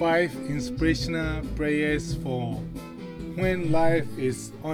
five inspirational prayers for when life is On.